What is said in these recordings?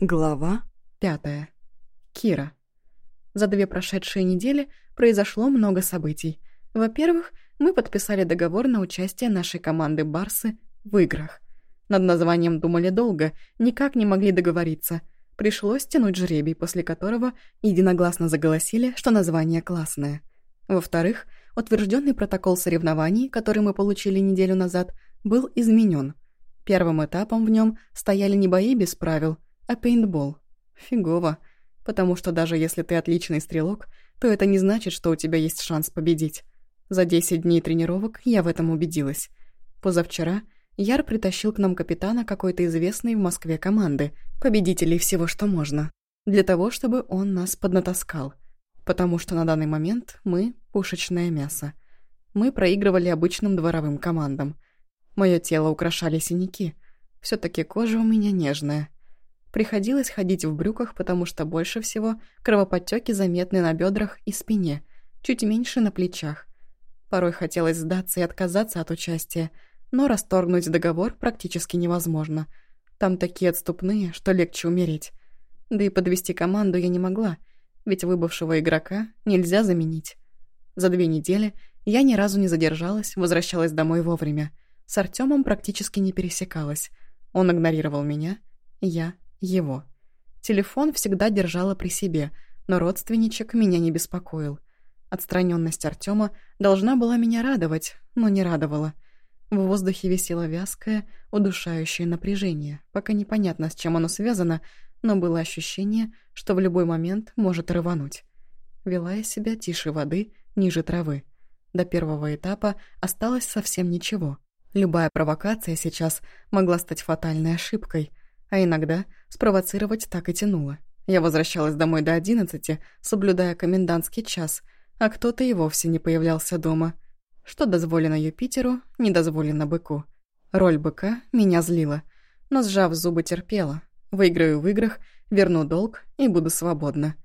Глава пятая. Кира. За две прошедшие недели произошло много событий. Во-первых, мы подписали договор на участие нашей команды «Барсы» в играх. Над названием думали долго, никак не могли договориться. Пришлось тянуть жребий, после которого единогласно заголосили, что название классное. Во-вторых, утвержденный протокол соревнований, который мы получили неделю назад, был изменен. Первым этапом в нем стояли не бои без правил – а пейнтбол? Фигово. Потому что даже если ты отличный стрелок, то это не значит, что у тебя есть шанс победить. За 10 дней тренировок я в этом убедилась. Позавчера Яр притащил к нам капитана какой-то известной в Москве команды, победителей всего, что можно, для того, чтобы он нас поднатаскал. Потому что на данный момент мы – пушечное мясо. Мы проигрывали обычным дворовым командам. Мое тело украшали синяки. все таки кожа у меня нежная – Приходилось ходить в брюках, потому что больше всего кровоподтёки заметны на бедрах и спине, чуть меньше на плечах. Порой хотелось сдаться и отказаться от участия, но расторгнуть договор практически невозможно. Там такие отступные, что легче умереть. Да и подвести команду я не могла, ведь выбывшего игрока нельзя заменить. За две недели я ни разу не задержалась, возвращалась домой вовремя. С Артёмом практически не пересекалась. Он игнорировал меня, я его. Телефон всегда держала при себе, но родственничек меня не беспокоил. Отстраненность Артема должна была меня радовать, но не радовала. В воздухе висело вязкое, удушающее напряжение, пока непонятно, с чем оно связано, но было ощущение, что в любой момент может рвануть. Вела я себя тише воды, ниже травы. До первого этапа осталось совсем ничего. Любая провокация сейчас могла стать фатальной ошибкой, а иногда спровоцировать так и тянуло. Я возвращалась домой до одиннадцати, соблюдая комендантский час, а кто-то и вовсе не появлялся дома. Что дозволено Юпитеру, не дозволено быку. Роль быка меня злила, но, сжав зубы, терпела. Выиграю в играх, верну долг и буду свободна.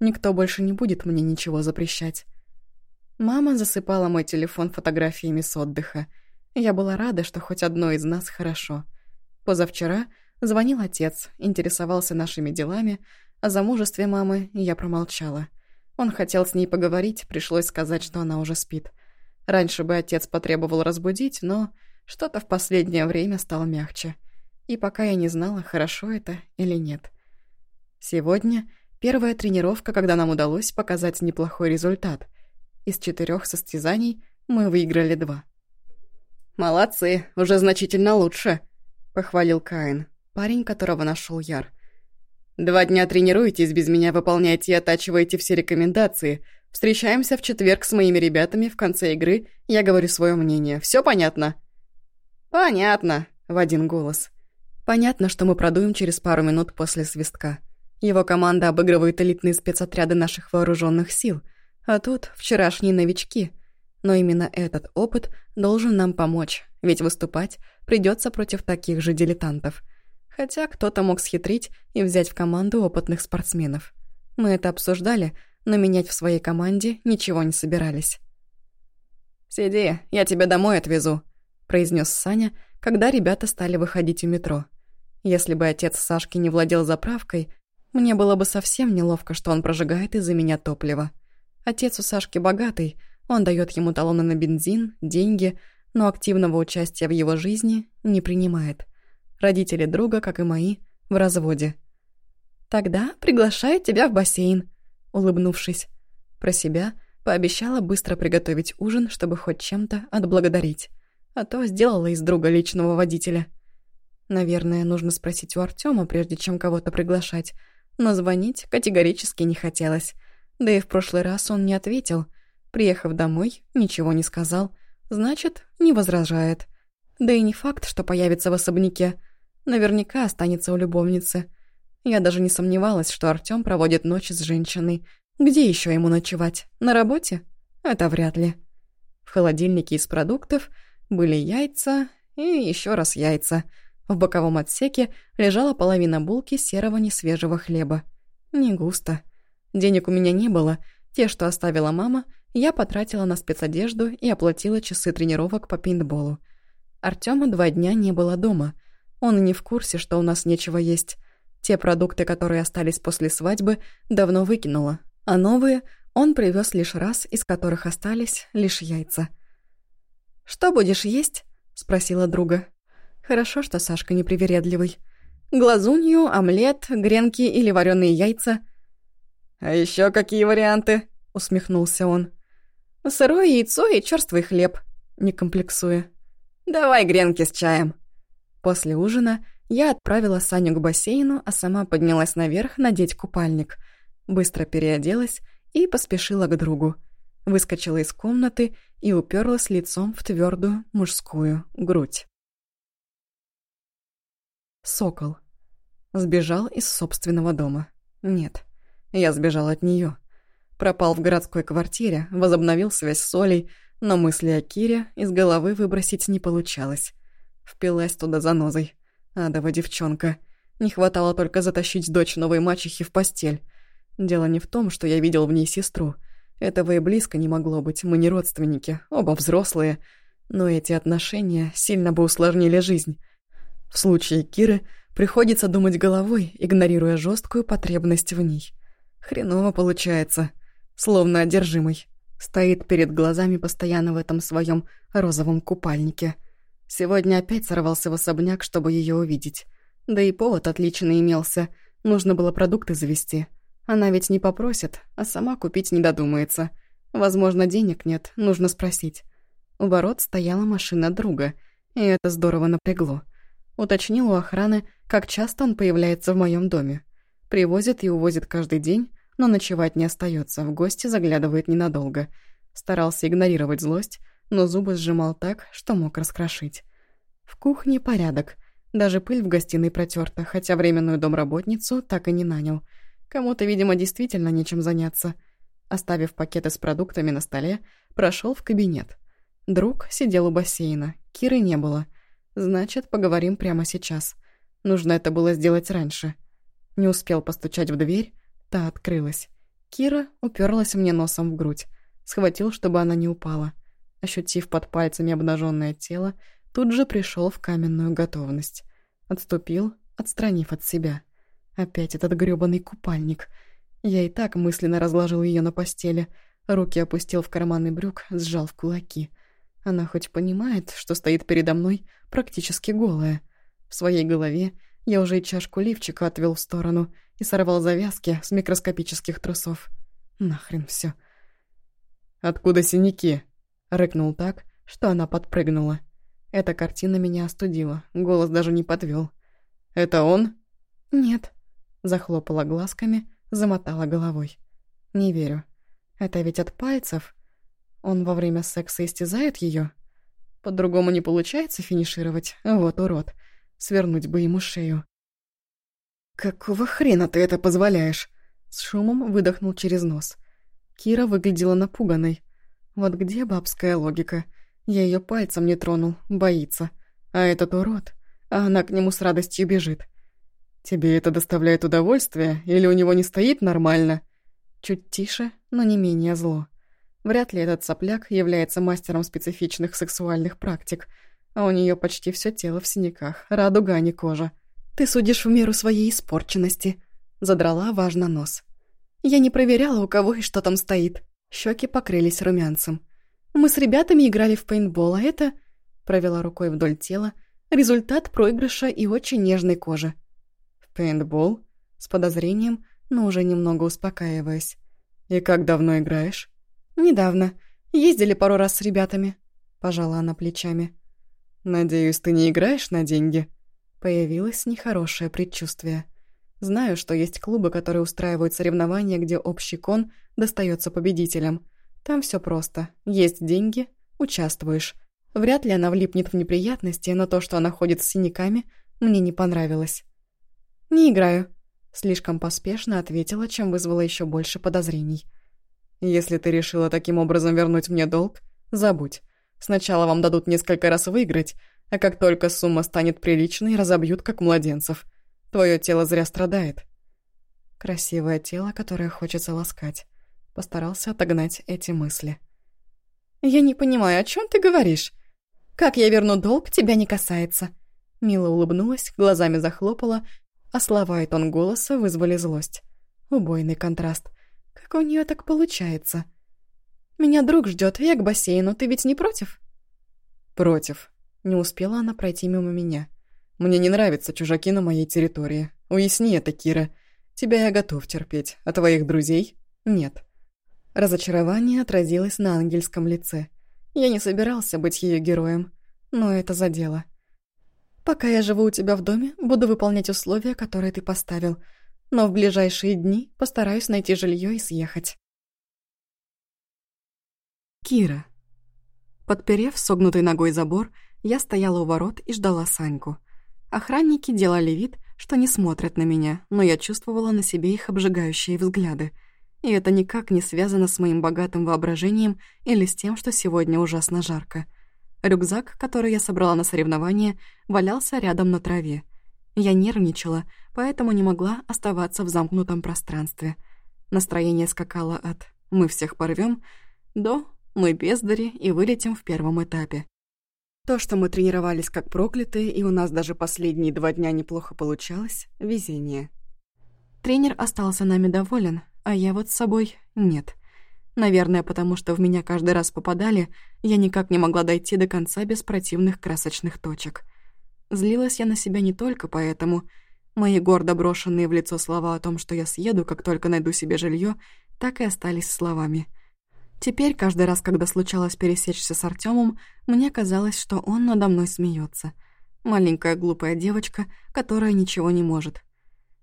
Никто больше не будет мне ничего запрещать. Мама засыпала мой телефон фотографиями с отдыха. Я была рада, что хоть одно из нас хорошо. Позавчера Звонил отец, интересовался нашими делами, о замужестве мамы я промолчала. Он хотел с ней поговорить, пришлось сказать, что она уже спит. Раньше бы отец потребовал разбудить, но что-то в последнее время стало мягче. И пока я не знала, хорошо это или нет. Сегодня первая тренировка, когда нам удалось показать неплохой результат. Из четырех состязаний мы выиграли два. «Молодцы, уже значительно лучше», — похвалил Каин парень, которого нашел Яр. «Два дня тренируетесь, без меня выполняете и оттачиваете все рекомендации. Встречаемся в четверг с моими ребятами в конце игры, я говорю свое мнение. Все понятно?» «Понятно», — в один голос. «Понятно, что мы продуем через пару минут после свистка. Его команда обыгрывает элитные спецотряды наших вооруженных сил, а тут вчерашние новички. Но именно этот опыт должен нам помочь, ведь выступать придется против таких же дилетантов». Хотя кто-то мог схитрить и взять в команду опытных спортсменов. Мы это обсуждали, но менять в своей команде ничего не собирались. «Сиди, я тебя домой отвезу», — произнес Саня, когда ребята стали выходить у метро. Если бы отец Сашки не владел заправкой, мне было бы совсем неловко, что он прожигает из-за меня топливо. Отец у Сашки богатый, он дает ему талоны на бензин, деньги, но активного участия в его жизни не принимает. Родители друга, как и мои, в разводе. «Тогда приглашаю тебя в бассейн», — улыбнувшись. Про себя пообещала быстро приготовить ужин, чтобы хоть чем-то отблагодарить. А то сделала из друга личного водителя. Наверное, нужно спросить у Артема, прежде чем кого-то приглашать. Но звонить категорически не хотелось. Да и в прошлый раз он не ответил. Приехав домой, ничего не сказал. Значит, не возражает. Да и не факт, что появится в особняке. Наверняка останется у любовницы. Я даже не сомневалась, что Артём проводит ночь с женщиной. Где еще ему ночевать? На работе? Это вряд ли. В холодильнике из продуктов были яйца и еще раз яйца. В боковом отсеке лежала половина булки серого несвежего хлеба. Не густо. Денег у меня не было. Те, что оставила мама, я потратила на спецодежду и оплатила часы тренировок по пейнтболу. Артёма два дня не было дома — он не в курсе, что у нас нечего есть. Те продукты, которые остались после свадьбы, давно выкинула, а новые он привез лишь раз, из которых остались лишь яйца. «Что будешь есть?» — спросила друга. Хорошо, что Сашка непривередливый. Глазунью, омлет, гренки или вареные яйца. «А еще какие варианты?» — усмехнулся он. «Сырое яйцо и черствый хлеб», — не комплексуя. «Давай гренки с чаем». После ужина я отправила Саню к бассейну, а сама поднялась наверх надеть купальник. Быстро переоделась и поспешила к другу. Выскочила из комнаты и уперлась лицом в твердую мужскую грудь. Сокол. Сбежал из собственного дома. Нет, я сбежал от нее. Пропал в городской квартире, возобновил связь с Олей, но мысли о Кире из головы выбросить не получалось. Впилась туда занозой. Адова девчонка. Не хватало только затащить дочь новой мачехи в постель. Дело не в том, что я видел в ней сестру. Этого и близко не могло быть, мы не родственники, оба взрослые. Но эти отношения сильно бы усложнили жизнь. В случае Киры приходится думать головой, игнорируя жесткую потребность в ней. Хреново получается, словно одержимый. Стоит перед глазами постоянно в этом своем розовом купальнике. Сегодня опять сорвался в особняк, чтобы ее увидеть. Да и повод отличный имелся. Нужно было продукты завести. Она ведь не попросит, а сама купить не додумается. Возможно, денег нет, нужно спросить. У ворот стояла машина друга, и это здорово напрягло. Уточнил у охраны, как часто он появляется в моем доме. Привозит и увозит каждый день, но ночевать не остается, в гости заглядывает ненадолго. Старался игнорировать злость, но зубы сжимал так, что мог раскрошить. В кухне порядок. Даже пыль в гостиной протерта, хотя временную домработницу так и не нанял. Кому-то, видимо, действительно нечем заняться. Оставив пакеты с продуктами на столе, прошел в кабинет. Друг сидел у бассейна, Киры не было — Значит, поговорим прямо сейчас. Нужно это было сделать раньше. Не успел постучать в дверь, та открылась. Кира уперлась мне носом в грудь. Схватил, чтобы она не упала. Ощутив под пальцами обнаженное тело, тут же пришел в каменную готовность. Отступил, отстранив от себя. Опять этот грёбаный купальник. Я и так мысленно разложил ее на постели. Руки опустил в карманы брюк, сжал в кулаки. Она хоть понимает, что стоит передо мной практически голая. В своей голове я уже и чашку лифчика отвел в сторону и сорвал завязки с микроскопических трусов. Нахрен все. «Откуда синяки?» — рыкнул так, что она подпрыгнула. Эта картина меня остудила, голос даже не подвел. «Это он?» «Нет», — захлопала глазками, замотала головой. «Не верю. Это ведь от пальцев?» Он во время секса истязает ее? По-другому не получается финишировать. Вот урод. Свернуть бы ему шею. «Какого хрена ты это позволяешь?» С шумом выдохнул через нос. Кира выглядела напуганной. Вот где бабская логика? Я ее пальцем не тронул, боится. А этот урод, а она к нему с радостью бежит. «Тебе это доставляет удовольствие, или у него не стоит нормально?» Чуть тише, но не менее зло. Вряд ли этот сопляк является мастером специфичных сексуальных практик, а у нее почти все тело в синяках, радуга, а не кожа. «Ты судишь в меру своей испорченности», — задрала важно нос. «Я не проверяла, у кого и что там стоит». Щеки покрылись румянцем. «Мы с ребятами играли в пейнтбол, а это...» Провела рукой вдоль тела. Результат проигрыша и очень нежной кожи. «В пейнтбол?» С подозрением, но уже немного успокаиваясь. «И как давно играешь?» «Недавно. Ездили пару раз с ребятами», — пожала она плечами. «Надеюсь, ты не играешь на деньги?» Появилось нехорошее предчувствие. Знаю, что есть клубы, которые устраивают соревнования, где общий кон достается победителям. Там все просто. Есть деньги — участвуешь. Вряд ли она влипнет в неприятности, но то, что она ходит с синяками, мне не понравилось. «Не играю», — слишком поспешно ответила, чем вызвала еще больше подозрений. Если ты решила таким образом вернуть мне долг, забудь. Сначала вам дадут несколько раз выиграть, а как только сумма станет приличной, разобьют, как младенцев. Твое тело зря страдает. Красивое тело, которое хочется ласкать. Постарался отогнать эти мысли. «Я не понимаю, о чем ты говоришь? Как я верну долг, тебя не касается». Мила улыбнулась, глазами захлопала, а слова и тон голоса вызвали злость. Убойный контраст. Как у нее так получается? «Меня друг ждет, я к бассейну, ты ведь не против?» «Против». Не успела она пройти мимо меня. «Мне не нравятся чужаки на моей территории. Уясни это, Кира. Тебя я готов терпеть, а твоих друзей — нет». Разочарование отразилось на ангельском лице. Я не собирался быть ее героем, но это задело. «Пока я живу у тебя в доме, буду выполнять условия, которые ты поставил, но в ближайшие дни постараюсь найти жилье и съехать». Кира. Подперев согнутой ногой забор, я стояла у ворот и ждала Саньку. Охранники делали вид, что не смотрят на меня, но я чувствовала на себе их обжигающие взгляды. И это никак не связано с моим богатым воображением или с тем, что сегодня ужасно жарко. Рюкзак, который я собрала на соревнования, валялся рядом на траве. Я нервничала, поэтому не могла оставаться в замкнутом пространстве. Настроение скакало от «мы всех порвем» до мы бездари и вылетим в первом этапе. То, что мы тренировались как проклятые, и у нас даже последние два дня неплохо получалось — везение. Тренер остался нами доволен, а я вот с собой — нет. Наверное, потому что в меня каждый раз попадали, я никак не могла дойти до конца без противных красочных точек. Злилась я на себя не только поэтому. Мои гордо брошенные в лицо слова о том, что я съеду, как только найду себе жилье, так и остались словами — Теперь, каждый раз, когда случалось пересечься с Артемом, мне казалось, что он надо мной смеется. Маленькая глупая девочка, которая ничего не может.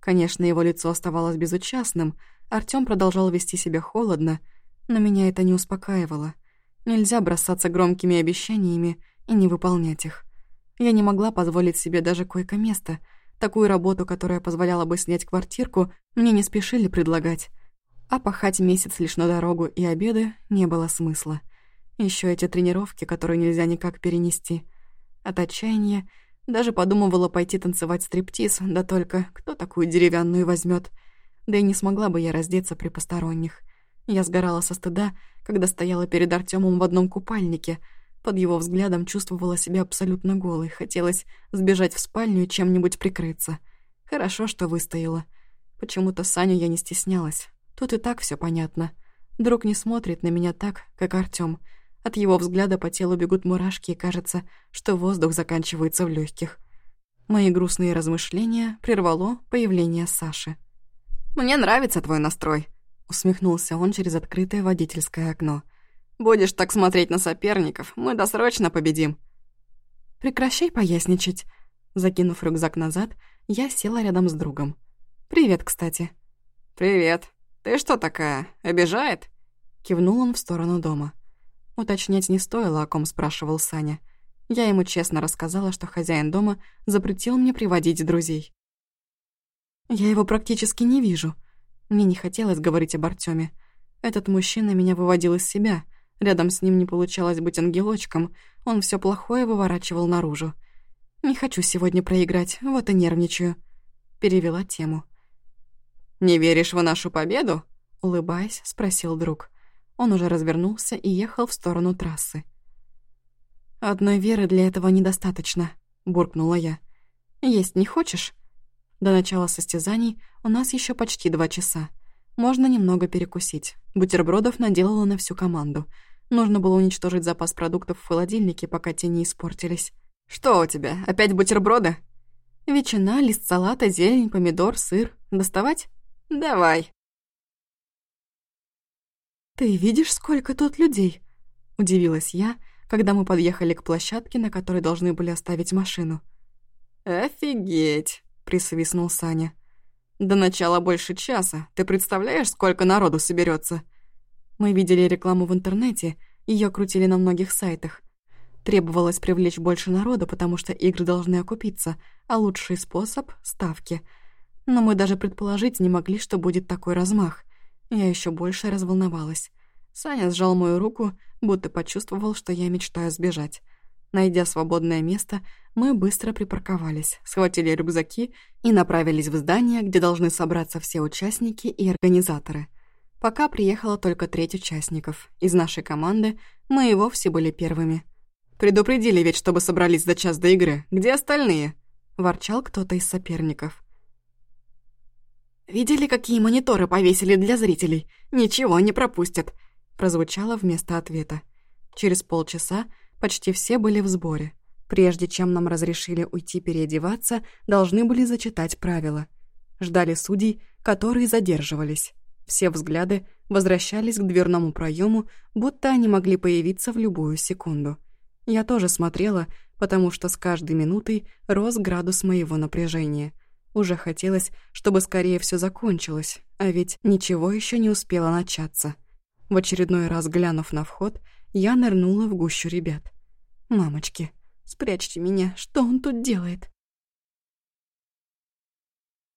Конечно, его лицо оставалось безучастным, Артём продолжал вести себя холодно, но меня это не успокаивало. Нельзя бросаться громкими обещаниями и не выполнять их. Я не могла позволить себе даже койко-место. Такую работу, которая позволяла бы снять квартирку, мне не спешили предлагать. А пахать месяц лишь на дорогу и обеды не было смысла. Еще эти тренировки, которые нельзя никак перенести. От отчаяния даже подумывала пойти танцевать стриптиз, да только кто такую деревянную возьмет? Да и не смогла бы я раздеться при посторонних. Я сгорала со стыда, когда стояла перед Артемом в одном купальнике. Под его взглядом чувствовала себя абсолютно голой. Хотелось сбежать в спальню и чем-нибудь прикрыться. Хорошо, что выстояла. Почему-то Саню я не стеснялась. Тут и так все понятно. Друг не смотрит на меня так, как Артём. От его взгляда по телу бегут мурашки, и кажется, что воздух заканчивается в легких. Мои грустные размышления прервало появление Саши. «Мне нравится твой настрой», — усмехнулся он через открытое водительское окно. «Будешь так смотреть на соперников, мы досрочно победим». «Прекращай поясничать». Закинув рюкзак назад, я села рядом с другом. «Привет, кстати». «Привет», «Ты что такая? Обижает?» Кивнул он в сторону дома. Уточнять не стоило, о ком спрашивал Саня. Я ему честно рассказала, что хозяин дома запретил мне приводить друзей. Я его практически не вижу. Мне не хотелось говорить об Артёме. Этот мужчина меня выводил из себя. Рядом с ним не получалось быть ангелочком. Он все плохое выворачивал наружу. «Не хочу сегодня проиграть, вот и нервничаю». Перевела тему. «Не веришь в нашу победу?» Улыбаясь, спросил друг. Он уже развернулся и ехал в сторону трассы. «Одной веры для этого недостаточно», — буркнула я. «Есть не хочешь?» До начала состязаний у нас еще почти два часа. Можно немного перекусить. Бутербродов наделала на всю команду. Нужно было уничтожить запас продуктов в холодильнике, пока те не испортились. «Что у тебя, опять бутерброды?» «Ветчина, лист салата, зелень, помидор, сыр. Доставать?» «Давай». «Ты видишь, сколько тут людей?» — удивилась я, когда мы подъехали к площадке, на которой должны были оставить машину. «Офигеть!» — присвистнул Саня. «До начала больше часа. Ты представляешь, сколько народу соберется? Мы видели рекламу в интернете, ее крутили на многих сайтах. Требовалось привлечь больше народа, потому что игры должны окупиться, а лучший способ — ставки — но мы даже предположить не могли, что будет такой размах. Я еще больше разволновалась. Саня сжал мою руку, будто почувствовал, что я мечтаю сбежать. Найдя свободное место, мы быстро припарковались, схватили рюкзаки и направились в здание, где должны собраться все участники и организаторы. Пока приехала только треть участников. Из нашей команды мы и вовсе были первыми. «Предупредили ведь, чтобы собрались за час до игры. Где остальные?» – ворчал кто-то из соперников. «Видели, какие мониторы повесили для зрителей? Ничего не пропустят!» прозвучало вместо ответа. Через полчаса почти все были в сборе. Прежде чем нам разрешили уйти переодеваться, должны были зачитать правила. Ждали судей, которые задерживались. Все взгляды возвращались к дверному проему, будто они могли появиться в любую секунду. Я тоже смотрела, потому что с каждой минутой рос градус моего напряжения. Уже хотелось, чтобы скорее все закончилось, а ведь ничего еще не успело начаться. В очередной раз глянув на вход, я нырнула в гущу ребят. «Мамочки, спрячьте меня, что он тут делает?»